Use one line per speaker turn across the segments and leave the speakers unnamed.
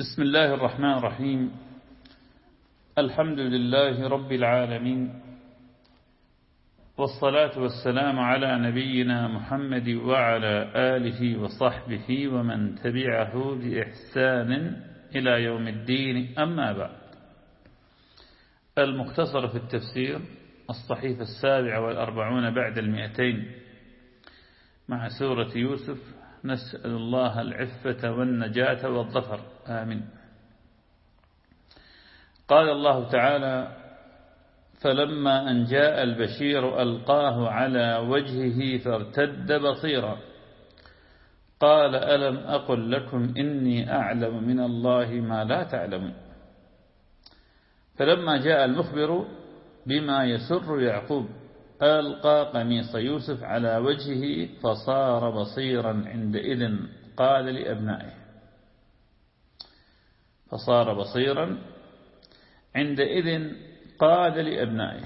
بسم الله الرحمن الرحيم الحمد لله رب العالمين والصلاة والسلام على نبينا محمد وعلى آله وصحبه ومن تبعه بإحسان إلى يوم الدين أما بعد المختصر في التفسير الصحيفة السابعة والأربعون بعد المئتين مع سورة يوسف نسأل الله العفة والنجاة والظفر آمين قال الله تعالى فلما أن جاء البشير ألقاه على وجهه فارتد بصيرا قال ألم أقل لكم إني أعلم من الله ما لا تعلمون فلما جاء المخبر بما يسر يعقوب ألقى قميص يوسف على وجهه فصار بصيرا عندئذ قال لأبنائه فصار بصيرا عندئذ قال لأبنائه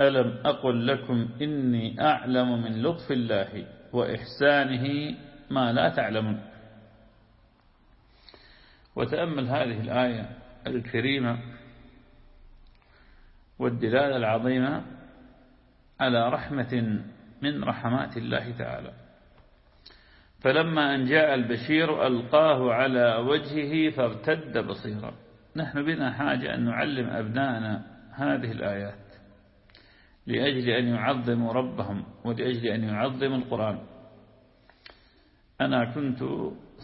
ألم أقل لكم إني أعلم من لطف الله وإحسانه ما لا تعلمون وتأمل هذه الآية الكريمة والدلالة العظيمة على رحمة من رحمات الله تعالى فلما أن جاء البشير ألقاه على وجهه فارتد بصيرا نحن بنا حاجة أن نعلم أبنائنا هذه الآيات لأجل أن يعظموا ربهم ولأجل أن يعظموا القرآن أنا كنت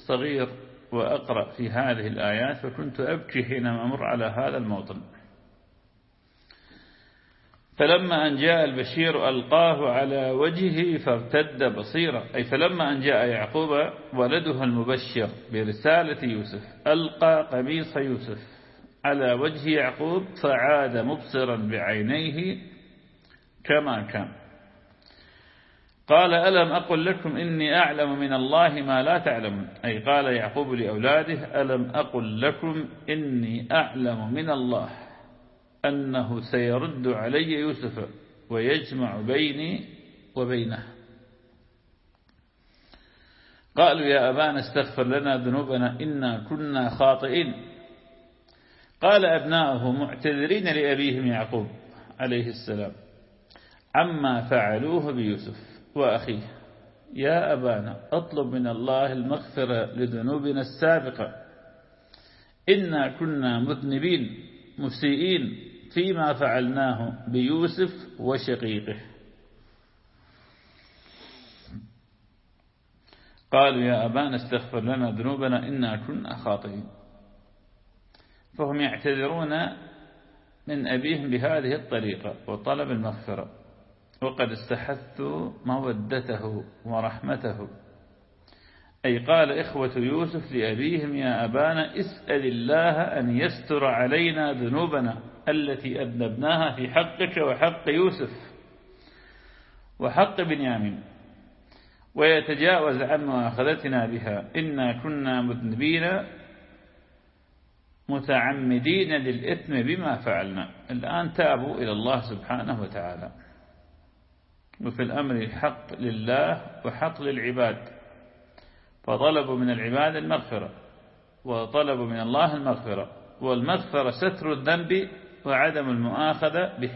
صغير وأقرأ في هذه الآيات فكنت أبكي حينما أمر على هذا الموطن فلما أن جاء البشير ألقاه على وجهه فارتد بصيرا أي فلما أن جاء يعقوب ولده المبشر برسالة يوسف ألقى قميص يوسف على وجه يعقوب فعاد مبصرا بعينيه كما كان قال ألم أقل لكم إني أعلم من الله ما لا تعلمون أي قال يعقوب لأولاده ألم أقل لكم إني أعلم من الله أنه سيرد علي يوسف ويجمع بيني وبينه قالوا يا أبانا استغفر لنا ذنوبنا إنا كنا خاطئين قال أبناؤه معتذرين لأبيهم يعقوب عليه السلام عما فعلوه بيوسف وأخيه يا أبانا أطلب من الله المغفرة لذنوبنا السابقة إنا كنا مذنبين مسيئين فيما فعلناه بيوسف وشقيقه قالوا يا أبانا استغفر لنا ذنوبنا إنا كنا خاطئين فهم يعتذرون من أبيهم بهذه الطريقة وطلب المغفرة وقد استحثوا مودته ورحمته أي قال إخوة يوسف لأبيهم يا أبانا اسأل الله أن يستر علينا ذنوبنا التي أذنبناها في حقك وحق يوسف وحق بنيامين ويتجاوز عن مؤاخذتنا بها إنا كنا مذنبين متعمدين للإثم بما فعلنا الآن تابوا إلى الله سبحانه وتعالى وفي الأمر حق لله وحق للعباد فطلبوا من العباد المغفرة وطلبوا من الله المغفرة والمغفرة ستر الذنب وعدم المؤاخذة به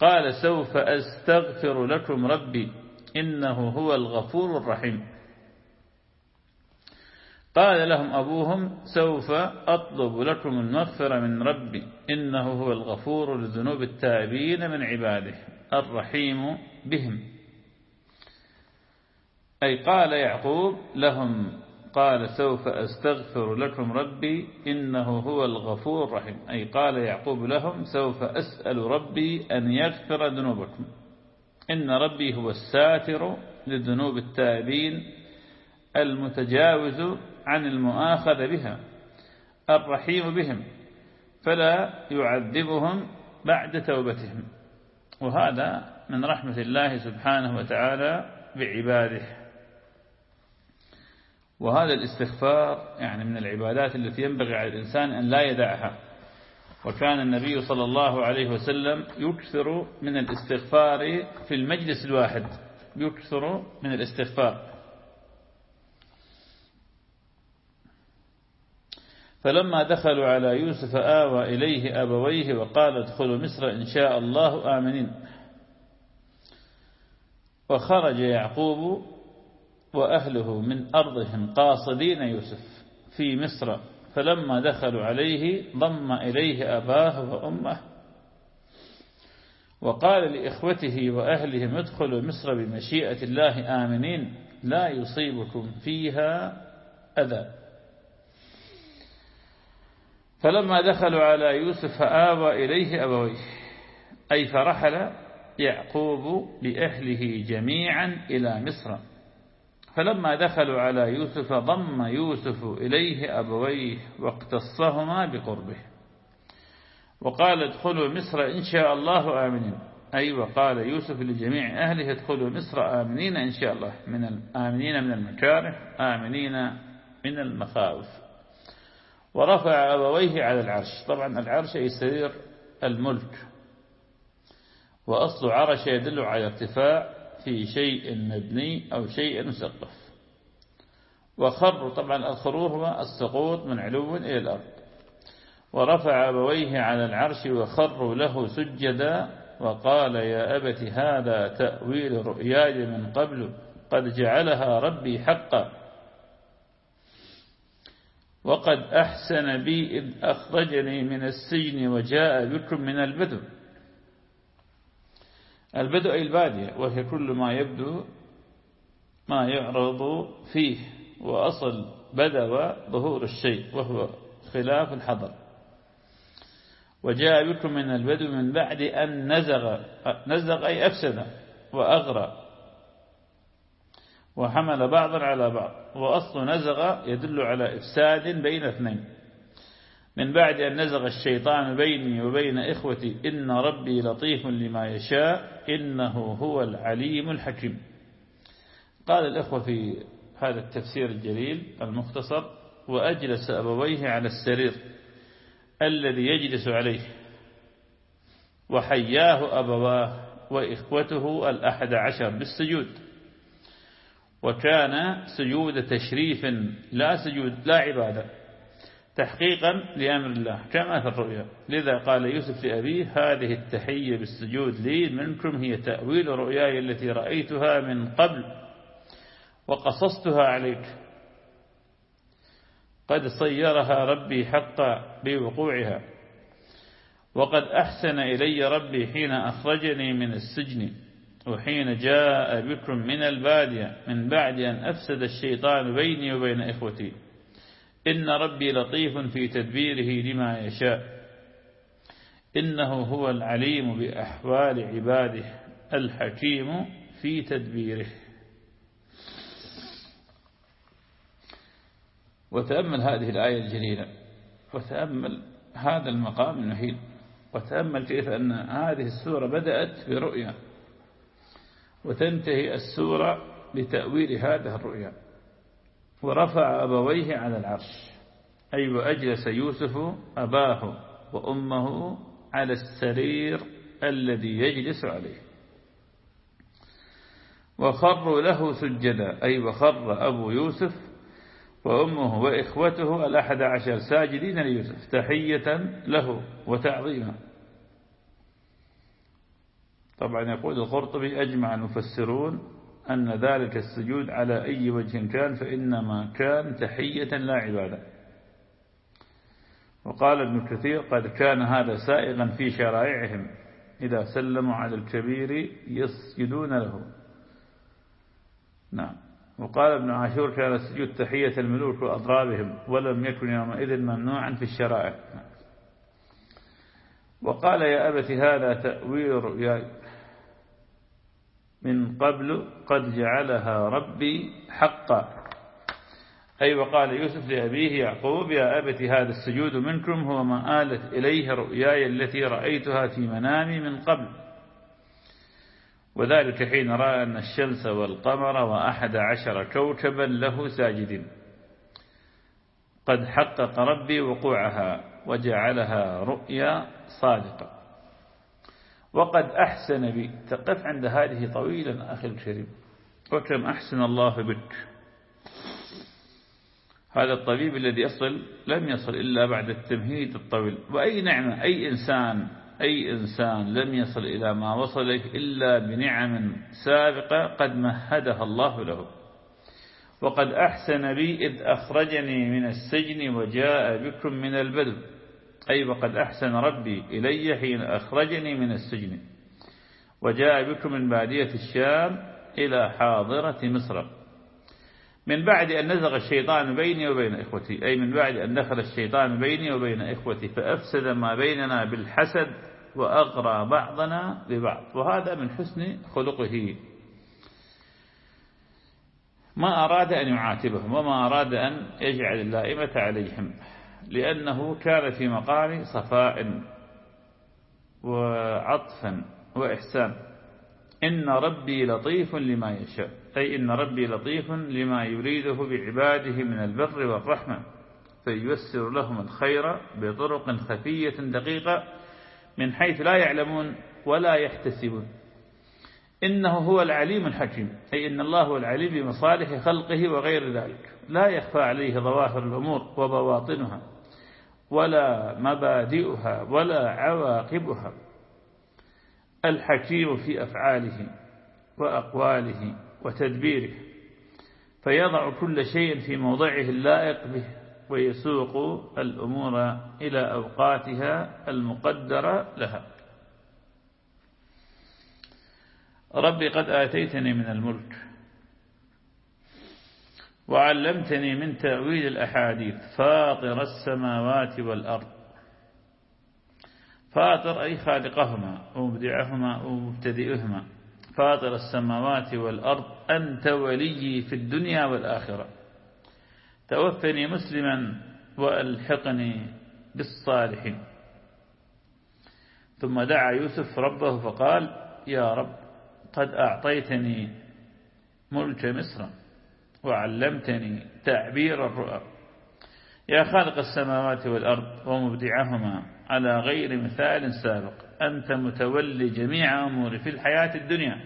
قال سوف أستغفر لكم ربي إنه هو الغفور الرحيم قال لهم أبوهم سوف أطلب لكم المغفرة من ربي إنه هو الغفور لذنوب التائبين من عباده الرحيم بهم أي قال يعقوب لهم قال سوف أستغفر لكم ربي إنه هو الغفور الرحيم أي قال يعقوب لهم سوف أسأل ربي أن يغفر ذنوبكم إن ربي هو الساتر لذنوب التائبين المتجاوز عن المؤاخذة بها الرحيم بهم فلا يعذبهم بعد توبتهم وهذا من رحمة الله سبحانه وتعالى بعباده وهذا الاستغفار يعني من العبادات التي ينبغي على الإنسان أن لا يدعها وكان النبي صلى الله عليه وسلم يكثر من الاستغفار في المجلس الواحد يكثر من الاستغفار فلما دخلوا على يوسف آوى إليه أبويه وقال ادخلوا مصر إن شاء الله آمنين وخرج يعقوب وأهله من أرضهم قاصدين يوسف في مصر فلما دخلوا عليه ضم إليه أباه وأمه وقال لإخوته وأهلهم ادخلوا مصر بمشيئة الله آمنين لا يصيبكم فيها أذى فلما دخلوا على يوسف فآوى إليه أبويه أي فرحل يعقوب لأهله جميعا إلى مصر فلما دخلوا على يوسف ضم يوسف إليه أبويه واقتصهما بقربه وقال ادخلوا مصر إن شاء الله آمنين أي وقال يوسف لجميع أهله ادخلوا مصر آمنين إن شاء الله من آمنين من المكاره آمنين من المخاوف ورفع أبويه على العرش طبعا العرش أي سرير الملك وأصل عرش يدل على ارتفاع في شيء مبني أو شيء مسقف وخر طبعا الخرور هو السقوط من علو إلى الأرض ورفع أبويه على العرش وخروا له سجدا وقال يا أبت هذا تأويل رؤياي من قبل قد جعلها ربي حقا وقد أحسن بي إذ أخرجني من السجن وجاء بكم من البدو البدء البادية وهي كل ما يبدو ما يعرض فيه وأصل بدو ظهور الشيء وهو خلاف الحضر وجاء بكم من البدو من بعد أن نزغ نزغ أي أفسد وأغرى وحمل بعضا على بعض وأصل نزغ يدل على إفساد بين اثنين من بعد أن نزغ الشيطان بيني وبين إخوتي إن ربي لطيف لما يشاء إنه هو العليم الحكيم قال الإخوة في هذا التفسير الجليل المختصر وأجلس أبويه على السرير الذي يجلس عليه وحياه أبواه وإخوته الأحد عشر بالسجود وكان سجود تشريف لا سجود لا عبادة تحقيقا لأمر الله كما في الرؤيا لذا قال يوسف لأبيه هذه التحية بالسجود لي منكم هي تأويل رؤياي التي رأيتها من قبل وقصصتها عليك قد صيرها ربي حقا بوقوعها وقد أحسن إلي ربي حين أخرجني من السجن وحين جاء بكم من البادية من بعد أن أفسد الشيطان بيني وبين إخوتي إن ربي لطيف في تدبيره لما يشاء إنه هو العليم بأحوال عباده الحكيم في تدبيره وتأمل هذه الآية الجليلة وتأمل هذا المقام المحيل وتأمل كيف أن هذه السورة بدأت برؤيا وتنتهي السورة بتأويل هذه الرؤيا ورفع أبويه على العرش أي وأجلس يوسف أباه وأمه على السرير الذي يجلس عليه وخروا له سجدا أي وخر أبو يوسف وأمه وإخوته الأحد عشر ساجدين ليوسف تحية له وتعظيما طبعا يقول القرطبي أجمع المفسرون أن ذلك السجود على أي وجه كان فإنما كان تحية لا عبادة وقال ابن كثير قد كان هذا سائغا في شرائعهم إذا سلموا على الكبير يسجدون له نعم وقال ابن عاشور كان السجود تحية الملوك وأضرابهم ولم يكن يومئذ ممنوعا في الشرائع وقال يا أبت هذا تأويل, من قبل قد جعلها ربي حقا أي وقال يوسف لأبيه يعقوب يا أبت هذا السجود منكم هو ما آلت إليه رؤياي التي رأيتها في منامي من قبل وذلك حين رأى أن الشمس والقمر وأحد عشر كوكبا له ساجدين قد حقق ربي وقوعها وجعلها رؤيا صادقة وقد أحسن بي تقف عند هذه طويلا أخي الكريم وكم أحسن الله بك هذا الطبيب الذي يصل لم يصل إلا بعد التمهيد الطويل وأي نعمة أي إنسان أي إنسان لم يصل إلى ما وصل إليه إلا بنعم سابقة قد مهدها الله له وقد أحسن بي إذ أخرجني من السجن وجاء بكم من البدو أي وقد أحسن ربي إلي حين أخرجني من السجن وجاء بكم من بادية الشام إلى حاضرة مصر من بعد أن نزغ الشيطان بيني وبين إخوتي أي من بعد أن دخل الشيطان بيني وبين إخوتي فأفسد ما بيننا بالحسد وأغرى بعضنا ببعض وهذا من حسن خلقه ما أراد أن يعاتبهم وما أراد أن يجعل اللائمة عليهم لأنه كان في مقام صفاء وعطفا وإحسان إن ربي لطيف لما يشاء أي إن ربي لطيف لما يريده بعباده من البر والرحمة فييسر لهم الخير بطرق خفية دقيقة من حيث لا يعلمون ولا يحتسبون إنه هو العليم الحكيم أي إن الله هو العليم بمصالح خلقه وغير ذلك لا يخفى عليه ظواهر الأمور وبواطنها ولا مبادئها ولا عواقبها الحكيم في أفعاله وأقواله وتدبيره فيضع كل شيء في موضعه اللائق به ويسوق الأمور إلى أوقاتها المقدرة لها ربي قد آتيتني من الملك وعلمتني من تأويل الأحاديث فاطر السماوات والأرض فاطر أي خالقهما ومبدعهما ومبتدئهما فاطر السماوات والأرض أنت ولي في الدنيا والآخرة توفني مسلما وألحقني بالصالحين ثم دعا يوسف ربه فقال يا رب قد أعطيتني ملك مصر وعلمتني تعبير الرؤى يا خالق السماوات والأرض ومبدعهما على غير مثال سابق أنت متولي جميع أموري في الحياة الدنيا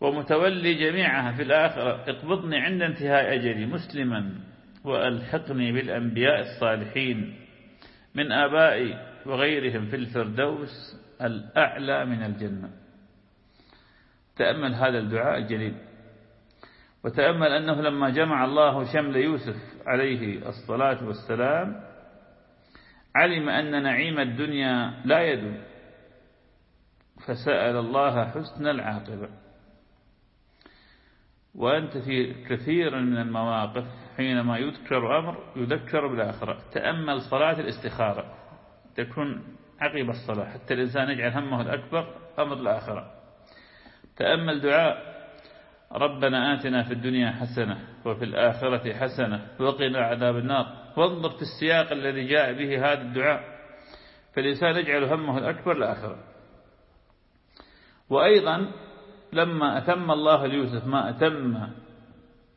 ومتولي جميعها في الآخرة اقبضني عند انتهاء أجلي مسلما وألحقني بالأنبياء الصالحين من آبائي وغيرهم في الفردوس الأعلى من الجنة تأمل هذا الدعاء الجليل وتأمل أنه لما جمع الله شمل يوسف عليه الصلاة والسلام علم أن نعيم الدنيا لا يدوم فسأل الله حسن العاقبة وأنت في كثير من المواقف حينما يذكر أمر يذكر بالآخرة تأمل صلاة الاستخارة تكون عقب الصلاة حتى الإنسان يجعل همه الأكبر أمر الآخرة تأمل دعاء ربنا آتنا في الدنيا حسنة وفي الآخرة حسنة وقنا عذاب النار وانظر في السياق الذي جاء به هذا الدعاء فالإنسان يجعل همه الأكبر الآخرة وأيضا لما أتم الله ليوسف ما أتم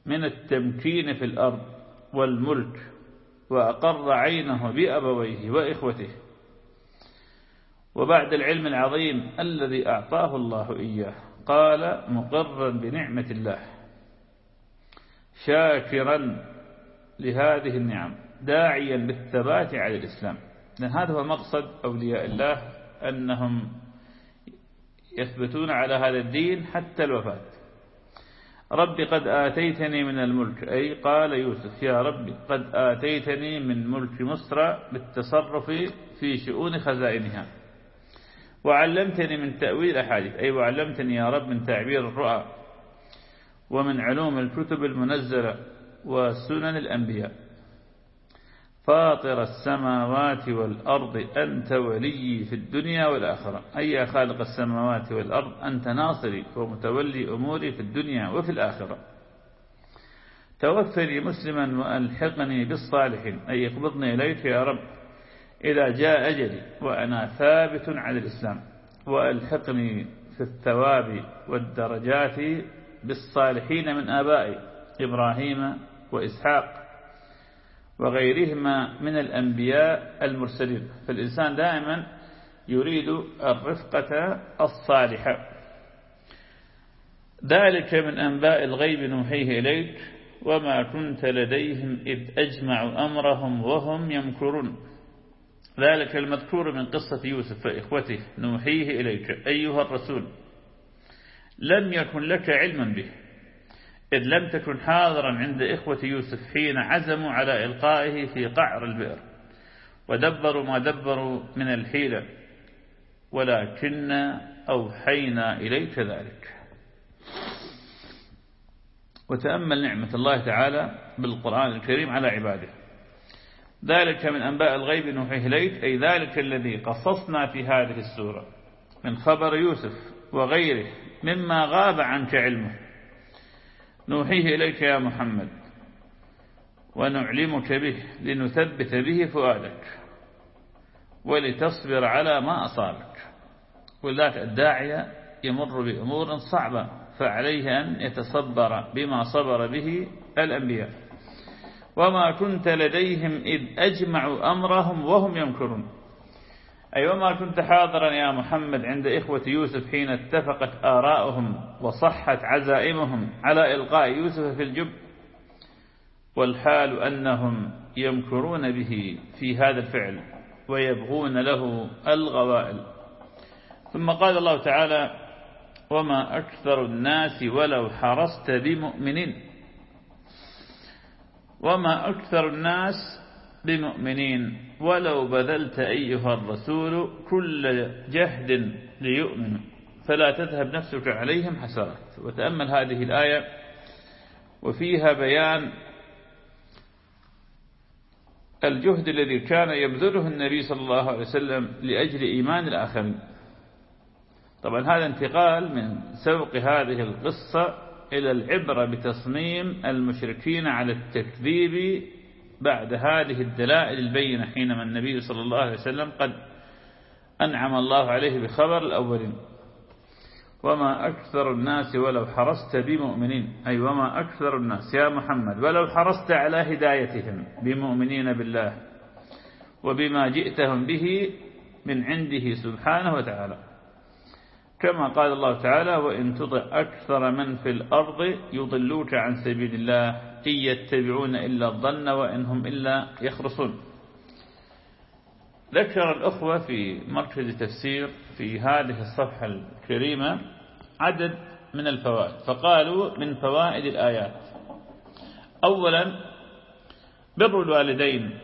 من التمكين في الأرض والملك وأقر عينه بأبويه وإخوته وبعد العلم العظيم الذي أعطاه الله إياه قال مقرا بنعمة الله شاكرا لهذه النعم داعيا للثبات على الإسلام لأن هذا هو مقصد أولياء الله أنهم يثبتون على هذا الدين حتى الوفاة رب قد آتيتني من الملك أي قال يوسف يا ربي قد آتيتني من ملك مصر بالتصرف في شؤون خزائنها وعلمتني من تأويل أحاديث أي وعلمتني يا رب من تعبير الرؤى ومن علوم الكتب المنزلة وسنن الأنبياء فاطر السماوات والأرض أنت ولي في الدنيا والآخرة أي يا خالق السماوات والأرض أنت ناصري ومتولي أموري في الدنيا وفي الآخرة توفني مسلما وألحقني بالصالحين أي اقبضني إليك يا رب إذا جاء أجلي وأنا ثابت على الإسلام وألحقني في الثواب والدرجات بالصالحين من آبائي إبراهيم وإسحاق وغيرهما من الأنبياء المرسلين فالإنسان دائما يريد الرفقة الصالحة ذلك من أنباء الغيب نوحيه إليك وما كنت لديهم إذ أجمعوا أمرهم وهم يمكرون ذلك المذكور من قصة يوسف فإخوته نوحيه إليك أيها الرسول لم يكن لك علم به إذ لم تكن حاضرا عند إخوة يوسف حين عزموا على إلقائه في قعر البئر ودبروا ما دبروا من الحيلة ولكن أوحينا إليك ذلك وتأمل نعمة الله تعالى بالقرآن الكريم على عباده ذلك من أنباء الغيب نوحيه إليك أي ذلك الذي قصصنا في هذه السورة من خبر يوسف وغيره مما غاب عنك علمه نوحيه إليك يا محمد ونعلمك به لنثبت به فؤادك ولتصبر على ما أصابك ولذلك الداعية يمر بأمور صعبة فعليه أن يتصبر بما صبر به الأنبياء وما كنت لديهم إذ أجمعوا أمرهم وهم يمكرون أي وما كنت حاضرا يا محمد عند إخوة يوسف حين اتفقت آراؤهم وصحت عزائمهم على إلقاء يوسف في الجب والحال أنهم يمكرون به في هذا الفعل ويبغون له الغوائل ثم قال الله تعالى وما أكثر الناس ولو حرصت بمؤمنين وما أكثر الناس بمؤمنين ولو بذلت أيها الرسول كل جهد ليؤمنوا فلا تذهب نفسك عليهم حسرات وتأمل هذه الآية وفيها بيان الجهد الذي كان يبذله النبي صلى الله عليه وسلم لأجل إيمان الآخرين طبعا هذا انتقال من سوق هذه القصة إلى العبرة بتصميم المشركين على التكذيب بعد هذه الدلائل البينة حينما النبي صلى الله عليه وسلم قد أنعم الله عليه بخبر الأولين وما أكثر الناس ولو حرصت بمؤمنين أي وما أكثر الناس يا محمد ولو حرصت على هدايتهم بمؤمنين بالله وبما جئتهم به من عنده سبحانه وتعالى كما قال الله تعالى وإن تطع أكثر من في الأرض يضلوك عن سبيل الله إن يتبعون إلا الظن وإن هم إلا يخرصون ذكر الأخوة في مركز تفسير في هذه الصفحة الكريمة عدد من الفوائد فقالوا من فوائد الآيات أولا بر الوالدين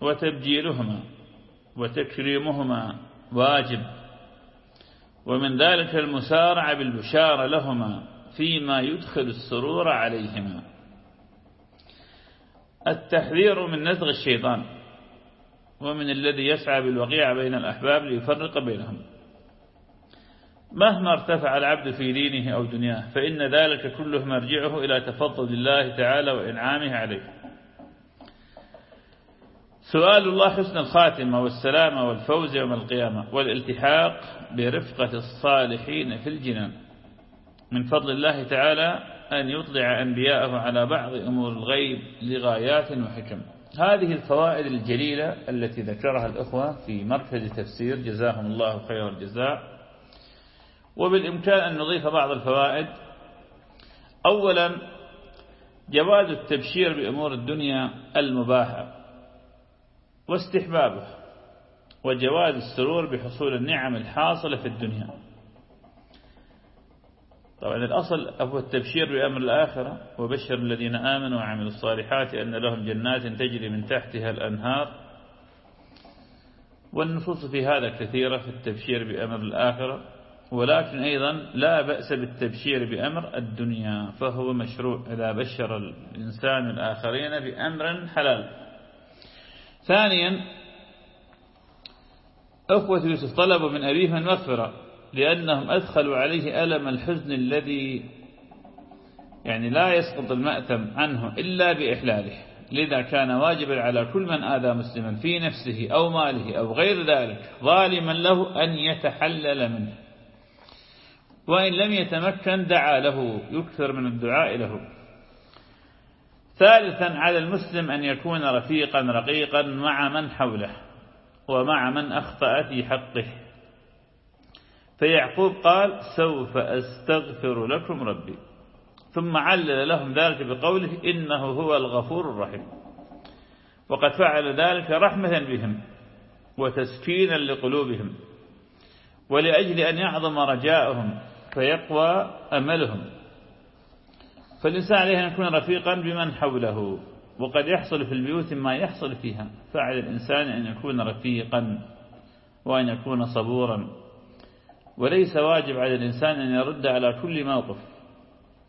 وتبجيلهما وتكريمهما واجب ومن ذلك المسارعة بالبشارة لهما فيما يدخل السرور عليهما التحذير من نزغ الشيطان ومن الذي يسعى بالوقيع بين الأحباب ليفرق بينهم مهما ارتفع العبد في دينه أو دنياه فإن ذلك كله مرجعه إلى تفضل الله تعالى وإنعامه عليه سؤال الله حسن الخاتمة والسلامة والفوز يوم القيامة والالتحاق برفقة الصالحين في الجنان من فضل الله تعالى أن يطلع أنبياءه على بعض أمور الغيب لغايات وحكم هذه الفوائد الجليلة التي ذكرها الأخوة في مركز تفسير جزاهم الله خير الجزاء وبالإمكان أن نضيف بعض الفوائد أولا جواز التبشير بأمور الدنيا المباحة واستحبابه وجواز السرور بحصول النعم الحاصلة في الدنيا طبعا الأصل هو التبشير بأمر الآخرة وبشر الذين آمنوا وعملوا الصالحات أن لهم جنات تجري من تحتها الأنهار والنصوص في هذا كثيرة في التبشير بأمر الآخرة ولكن أيضا لا بأس بالتبشير بأمر الدنيا فهو مشروع إذا بشر الإنسان الآخرين بأمر حلال ثانيا أخوة يوسف طلبوا من أبيهم المغفرة لأنهم أدخلوا عليه ألم الحزن الذي يعني لا يسقط المأثم عنه إلا بإحلاله لذا كان واجبا على كل من آذى مسلما في نفسه أو ماله أو غير ذلك ظالما له أن يتحلل منه وإن لم يتمكن دعا له يكثر من الدعاء له ثالثا على المسلم أن يكون رفيقا رقيقا مع من حوله ومع من أخطأ في حقه فيعقوب قال سوف أستغفر لكم ربي ثم علل لهم ذلك بقوله إنه هو الغفور الرحيم وقد فعل ذلك رحمة بهم وتسكينا لقلوبهم ولأجل أن يعظم رجاؤهم فيقوى أملهم فالإنسان عليه أن يكون رفيقا بمن حوله وقد يحصل في البيوت ما يحصل فيها فعلى الإنسان أن يكون رفيقا وأن يكون صبورا وليس واجب على الإنسان أن يرد على كل موقف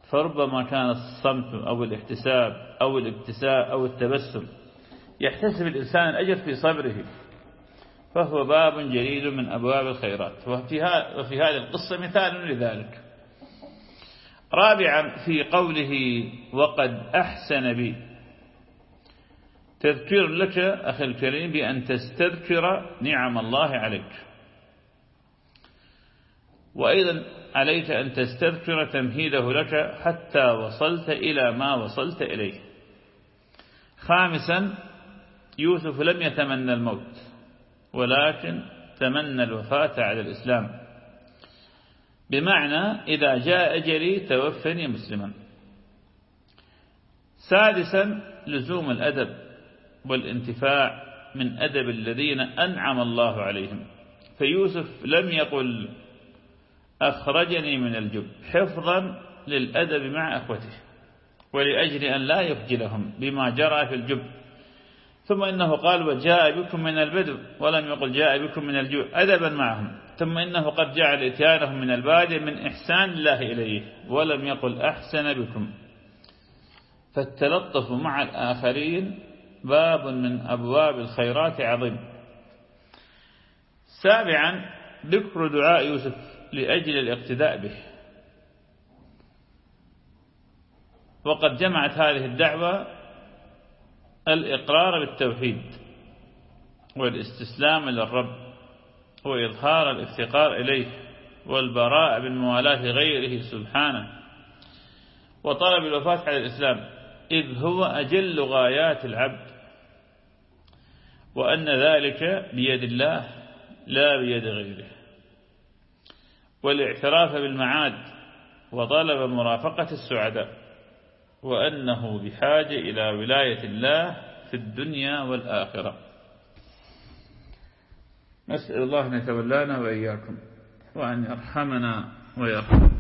فربما كان الصمت أو الاحتساب أو الابتساء أو التبسم يحتسب الإنسان الأجر في صبره فهو باب جليل من أبواب الخيرات وفي هذه القصة مثال لذلك رابعا في قوله وقد أحسن بي تذكير لك أخي الكريم بأن تستذكر نعم الله عليك وأيضا عليك أن تستذكر تمهيده لك حتى وصلت إلى ما وصلت إليه خامسا يوسف لم يتمنى الموت ولكن تمنى الوفاة على الإسلام بمعنى إذا جاء أجلي توفني مسلما سادسا لزوم الأدب والانتفاع من أدب الذين أنعم الله عليهم فيوسف لم يقل أخرجني من الجب حفظا للأدب مع أخوته ولأجل أن لا يخجلهم بما جرى في الجب ثم إنه قال وجاء بكم من البدو ولم يقل جاء بكم من الجوع أدبا معهم ثم إنه قد جعل إتيانهم من البادية من إحسان الله إليه ولم يقل أحسن بكم فالتلطف مع الآخرين باب من أبواب الخيرات عظيم سابعا ذكر دعاء يوسف لأجل الاقتداء به وقد جمعت هذه الدعوة الإقرار بالتوحيد والاستسلام للرب وإظهار الافتقار إليه والبراء بالموالاة غيره سبحانه وطلب الوفاة على الإسلام إذ هو أجل غايات العبد وأن ذلك بيد الله لا بيد غيره والاعتراف بالمعاد وطلب مرافقة السعداء وأنه بحاجة إلى ولاية الله في الدنيا والآخرة نسأل الله أن يتولانا وإياكم وأن يرحمنا ويرحمنا